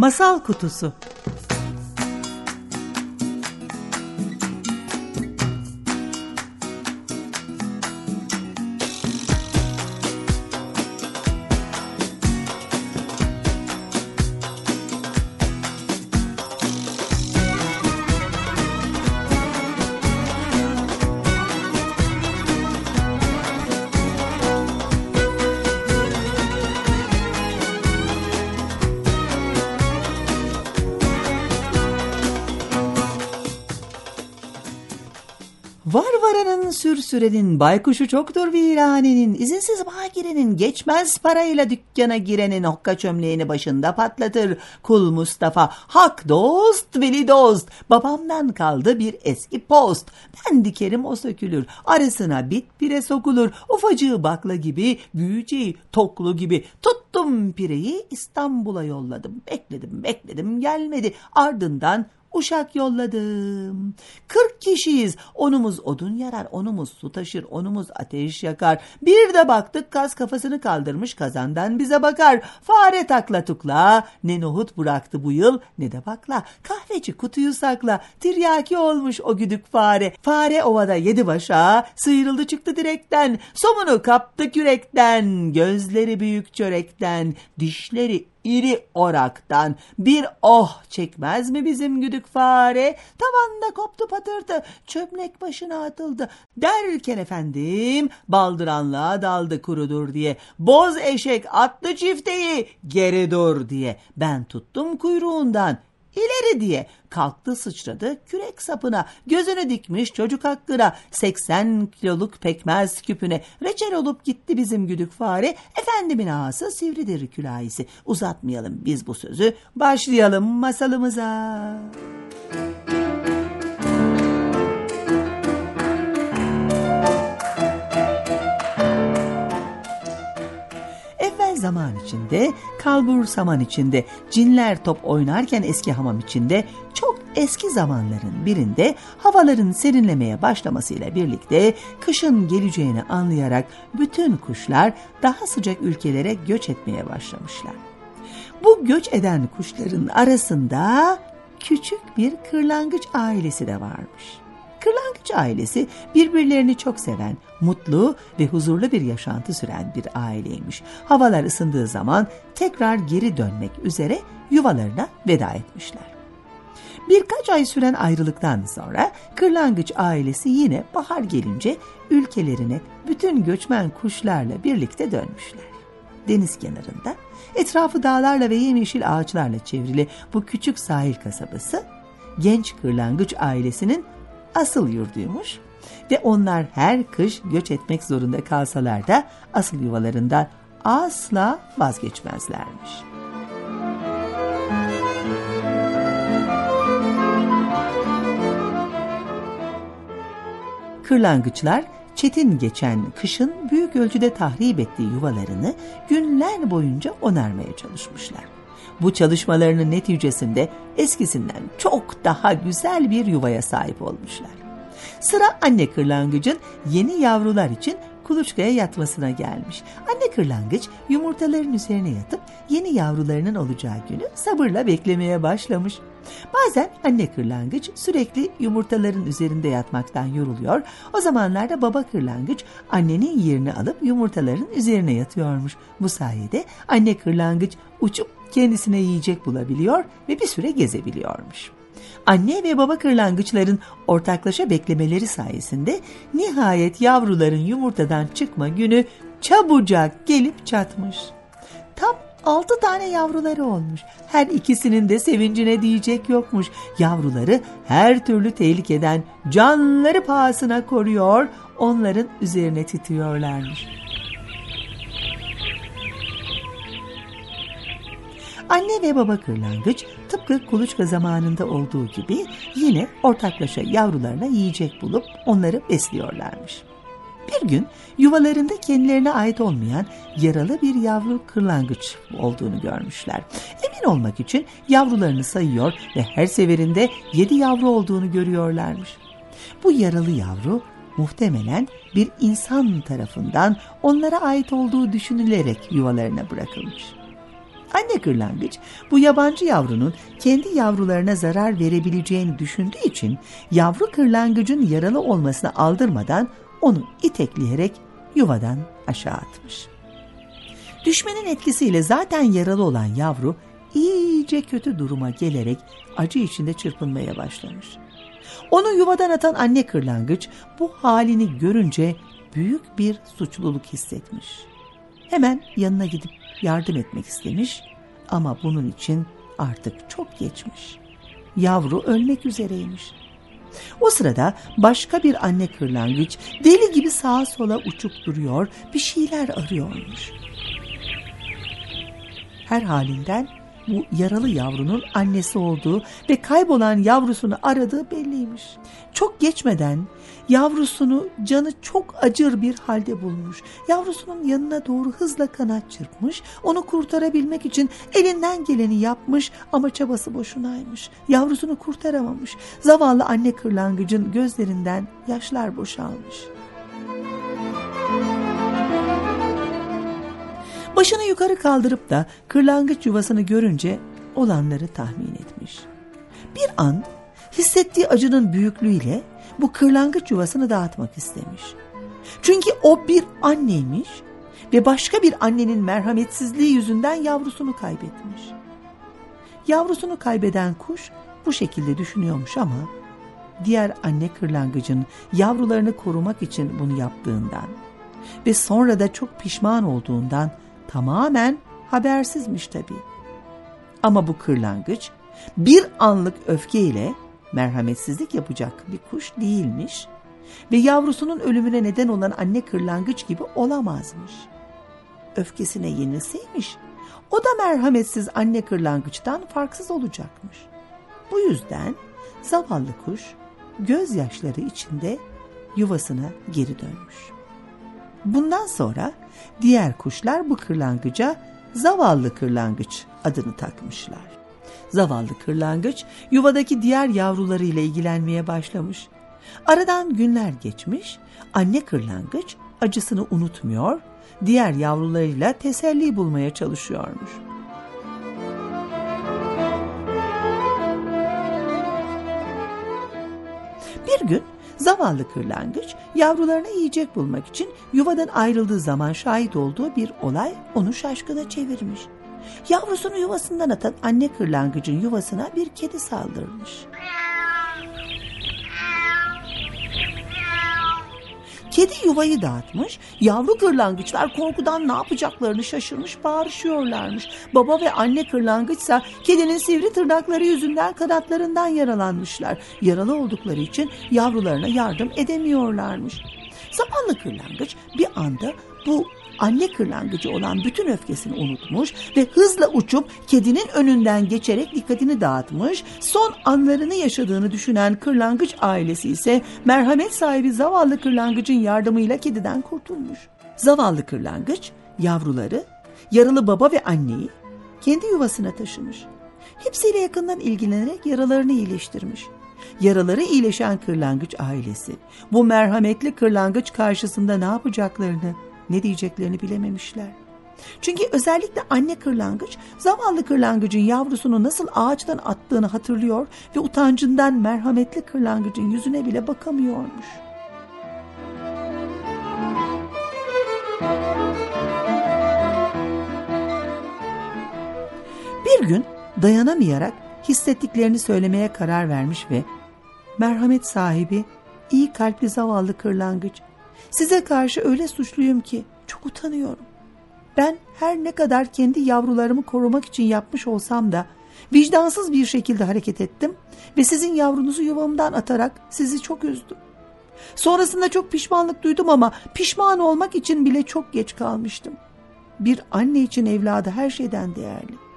Masal Kutusu varanın sürsürenin, baykuşu çoktur viranenin, izinsiz bagirenin, geçmez parayla dükkana girenin, hokka çömleğini başında patlatır. Kul Mustafa, hak dost, veli dost, babamdan kaldı bir eski post. Ben dikerim o sökülür, arasına bit pire sokulur, ufacığı bakla gibi, büyüceği toklu gibi. Tuttum pireyi İstanbul'a yolladım, bekledim bekledim gelmedi, ardından Uşak yolladım. Kırk kişiyiz. Onumuz odun yarar, onumuz su taşır, onumuz ateş yakar. Bir de baktık kaz kafasını kaldırmış kazandan bize bakar. Fare takla tukla. Ne nohut bıraktı bu yıl ne de bakla. Kahveci kutuyu sakla. Tiryaki olmuş o güdük fare. Fare ovada yedi başa. Sıyrıldı çıktı direkten. Somunu kaptı kürekten. Gözleri büyük çörekten. Dişleri iri oraktan bir oh çekmez mi bizim güdük fare? Tavanda koptu patırtı, çömlek başına atıldı. Derken efendim baldıranlığa daldı kurudur diye. Boz eşek attı çifteyi geri dur diye. Ben tuttum kuyruğundan İleri diye kalktı sıçradı kürek sapına gözünü dikmiş çocuk hakkına 80 kiloluk pekmez küpüne. Reçel olup gitti bizim güdük fare. Efendimin ağası sivridir külahisi uzatmayalım biz bu sözü başlayalım masalımıza. İçinde, kalbur saman içinde, cinler top oynarken eski hamam içinde, çok eski zamanların birinde havaların serinlemeye başlamasıyla birlikte kışın geleceğini anlayarak bütün kuşlar daha sıcak ülkelere göç etmeye başlamışlar. Bu göç eden kuşların arasında küçük bir kırlangıç ailesi de varmış. Kırlangıç ailesi birbirlerini çok seven, mutlu ve huzurlu bir yaşantı süren bir aileymiş. Havalar ısındığı zaman tekrar geri dönmek üzere yuvalarına veda etmişler. Birkaç ay süren ayrılıktan sonra kırlangıç ailesi yine bahar gelince ülkelerine bütün göçmen kuşlarla birlikte dönmüşler. Deniz kenarında etrafı dağlarla ve yemyeşil ağaçlarla çevrili bu küçük sahil kasabası genç kırlangıç ailesinin asıl yurduymuş ve onlar her kış göç etmek zorunda kalsalar da asıl yuvalarından asla vazgeçmezlermiş. Kırlangıçlar çetin geçen kışın büyük ölçüde tahrip ettiği yuvalarını günler boyunca onarmaya çalışmışlar. Bu çalışmalarının neticesinde eskisinden çok daha güzel bir yuvaya sahip olmuşlar. Sıra anne kırlangıcın yeni yavrular için kuluçkaya yatmasına gelmiş. Anne kırlangıç yumurtaların üzerine yatıp yeni yavrularının olacağı günü sabırla beklemeye başlamış. Bazen anne kırlangıç sürekli yumurtaların üzerinde yatmaktan yoruluyor. O zamanlarda baba kırlangıç annenin yerini alıp yumurtaların üzerine yatıyormuş. Bu sayede anne kırlangıç uçup kendisine yiyecek bulabiliyor ve bir süre gezebiliyormuş. Anne ve baba kırlangıçların ortaklaşa beklemeleri sayesinde nihayet yavruların yumurtadan çıkma günü çabucak gelip çatmış. Tam altı tane yavruları olmuş. Her ikisinin de sevincine diyecek yokmuş. Yavruları her türlü tehlikeden canları pahasına koruyor, onların üzerine titriyorlarmış. Anne ve baba kırlangıç tıpkı kuluçka zamanında olduğu gibi yine ortaklaşa yavrularına yiyecek bulup onları besliyorlarmış. Bir gün yuvalarında kendilerine ait olmayan yaralı bir yavru kırlangıç olduğunu görmüşler. Emin olmak için yavrularını sayıyor ve her seferinde yedi yavru olduğunu görüyorlarmış. Bu yaralı yavru muhtemelen bir insan tarafından onlara ait olduğu düşünülerek yuvalarına bırakılmış. Anne kırlangıç bu yabancı yavrunun kendi yavrularına zarar verebileceğini düşündüğü için yavru kırlangıcın yaralı olmasına aldırmadan onu itekleyerek yuvadan aşağı atmış. Düşmenin etkisiyle zaten yaralı olan yavru iyice kötü duruma gelerek acı içinde çırpınmaya başlamış. Onu yuvadan atan anne kırlangıç bu halini görünce büyük bir suçluluk hissetmiş. Hemen yanına gidip yardım etmek istemiş ama bunun için artık çok geçmiş. Yavru ölmek üzereymiş. O sırada başka bir anne kırlangıç deli gibi sağa sola uçup duruyor, bir şeyler arıyormuş. Her halinden bu yaralı yavrunun annesi olduğu ve kaybolan yavrusunu aradığı belliymiş. Çok geçmeden yavrusunu canı çok acır bir halde bulmuş. Yavrusunun yanına doğru hızla kanat çırpmış. Onu kurtarabilmek için elinden geleni yapmış ama çabası boşunaymış. Yavrusunu kurtaramamış. Zavallı anne kırlangıcın gözlerinden yaşlar boşalmış. Başını yukarı kaldırıp da kırlangıç yuvasını görünce olanları tahmin etmiş. Bir an hissettiği acının büyüklüğüyle bu kırlangıç yuvasını dağıtmak istemiş. Çünkü o bir anneymiş ve başka bir annenin merhametsizliği yüzünden yavrusunu kaybetmiş. Yavrusunu kaybeden kuş bu şekilde düşünüyormuş ama diğer anne kırlangıcın yavrularını korumak için bunu yaptığından ve sonra da çok pişman olduğundan tamamen habersizmiş tabii. Ama bu kırlangıç bir anlık öfkeyle merhametsizlik yapacak bir kuş değilmiş ve yavrusunun ölümüne neden olan anne kırlangıç gibi olamazmış. Öfkesine yenilseymiş o da merhametsiz anne kırlangıçtan farksız olacakmış. Bu yüzden zavallı kuş gözyaşları içinde yuvasına geri dönmüş. Bundan sonra diğer kuşlar bu kırlangıca zavallı kırlangıç adını takmışlar. Zavallı kırlangıç yuvadaki diğer yavrularıyla ilgilenmeye başlamış. Aradan günler geçmiş, anne kırlangıç acısını unutmuyor, diğer yavrularıyla teselli bulmaya çalışıyormuş. Bir gün zavallı kırlangıç yavrularına yiyecek bulmak için yuvadan ayrıldığı zaman şahit olduğu bir olay onu şaşkına çevirmiş. Yavrusunu yuvasından atan anne kırlangıcın yuvasına bir kedi saldırmış. Kedi yuvayı dağıtmış, yavru kırlangıçlar korkudan ne yapacaklarını şaşırmış bağırışıyorlarmış. Baba ve anne kırlangıçsa kedinin sivri tırnakları yüzünden kanatlarından yaralanmışlar. Yaralı oldukları için yavrularına yardım edemiyorlarmış. Zamanlı kırlangıç bir anda bu anne kırlangıcı olan bütün öfkesini unutmuş ve hızla uçup kedinin önünden geçerek dikkatini dağıtmış. Son anlarını yaşadığını düşünen kırlangıç ailesi ise merhamet sahibi zavallı kırlangıcın yardımıyla kediden kurtulmuş. Zavallı kırlangıç yavruları, yaralı baba ve anneyi kendi yuvasına taşımış. Hepsiyle yakından ilgilenerek yaralarını iyileştirmiş. Yaraları iyileşen kırlangıç ailesi bu merhametli kırlangıç karşısında ne yapacaklarını ne diyeceklerini bilememişler. Çünkü özellikle anne kırlangıç zavallı kırlangıcın yavrusunu nasıl ağaçtan attığını hatırlıyor ve utancından merhametli kırlangıcın yüzüne bile bakamıyormuş. Bir gün dayanamayarak hissettiklerini söylemeye karar vermiş ve merhamet sahibi, iyi kalpli zavallı kırlangıç Size karşı öyle suçluyum ki çok utanıyorum. Ben her ne kadar kendi yavrularımı korumak için yapmış olsam da vicdansız bir şekilde hareket ettim ve sizin yavrunuzu yuvamdan atarak sizi çok üzdüm. Sonrasında çok pişmanlık duydum ama pişman olmak için bile çok geç kalmıştım. Bir anne için evladı her şeyden değerli.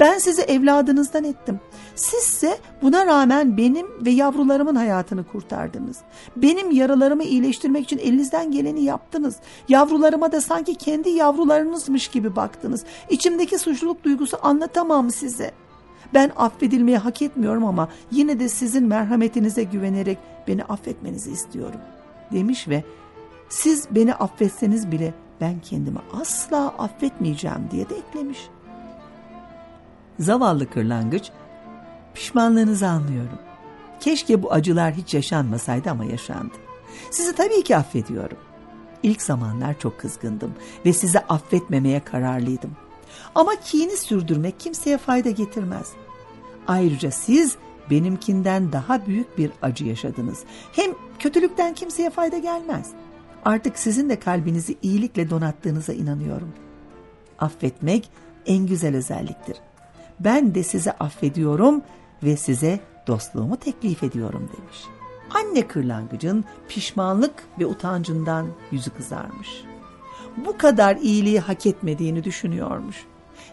Ben sizi evladınızdan ettim. Sizse buna rağmen benim ve yavrularımın hayatını kurtardınız. Benim yaralarımı iyileştirmek için elinizden geleni yaptınız. Yavrularıma da sanki kendi yavrularınızmış gibi baktınız. İçimdeki suçluluk duygusu anlatamam size. Ben affedilmeyi hak etmiyorum ama yine de sizin merhametinize güvenerek beni affetmenizi istiyorum demiş ve siz beni affetseniz bile ben kendimi asla affetmeyeceğim diye de eklemiş. Zavallı kırlangıç pişmanlığınızı anlıyorum. Keşke bu acılar hiç yaşanmasaydı ama yaşandı. Sizi tabii ki affediyorum. İlk zamanlar çok kızgındım ve sizi affetmemeye kararlıydım. Ama kini sürdürmek kimseye fayda getirmez. Ayrıca siz benimkinden daha büyük bir acı yaşadınız. Hem kötülükten kimseye fayda gelmez. Artık sizin de kalbinizi iyilikle donattığınıza inanıyorum. Affetmek en güzel özelliktir. Ben de sizi affediyorum ve size dostluğumu teklif ediyorum demiş. Anne kırlangıcın pişmanlık ve utancından yüzü kızarmış. Bu kadar iyiliği hak etmediğini düşünüyormuş.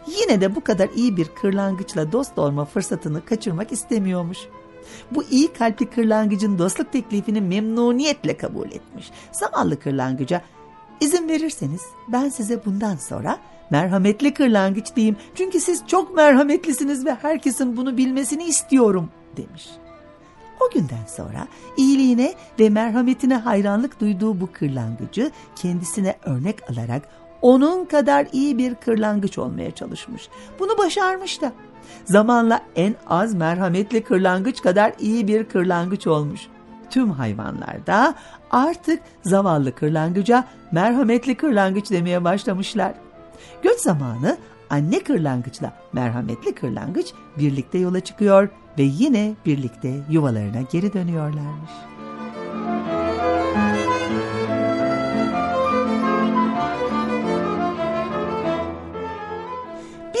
Yine de bu kadar iyi bir kırlangıçla dost olma fırsatını kaçırmak istemiyormuş. Bu iyi kalpli kırlangıcın dostluk teklifini memnuniyetle kabul etmiş. Zavallı kırlangıca izin verirseniz ben size bundan sonra merhametli kırlangıç diyeyim. Çünkü siz çok merhametlisiniz ve herkesin bunu bilmesini istiyorum demiş. O günden sonra iyiliğine ve merhametine hayranlık duyduğu bu kırlangıcı kendisine örnek alarak onun kadar iyi bir kırlangıç olmaya çalışmış. Bunu başarmış da. Zamanla en az merhametli kırlangıç kadar iyi bir kırlangıç olmuş. Tüm hayvanlar da artık zavallı kırlangıca merhametli kırlangıç demeye başlamışlar. Göç zamanı anne kırlangıçla merhametli kırlangıç birlikte yola çıkıyor ve yine birlikte yuvalarına geri dönüyorlarmış.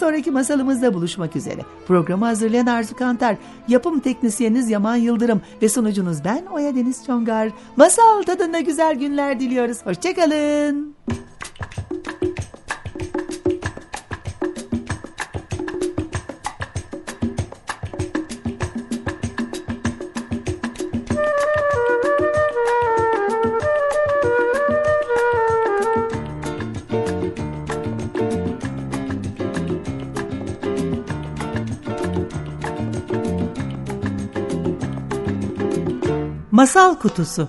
Sonraki masalımızda buluşmak üzere. Programı hazırlayan Arzu Kantar, yapım teknisyeniniz Yaman Yıldırım ve sunucunuz ben Oya Deniz Çongar. Masal tadında güzel günler diliyoruz. Hoşçakalın. Masal Kutusu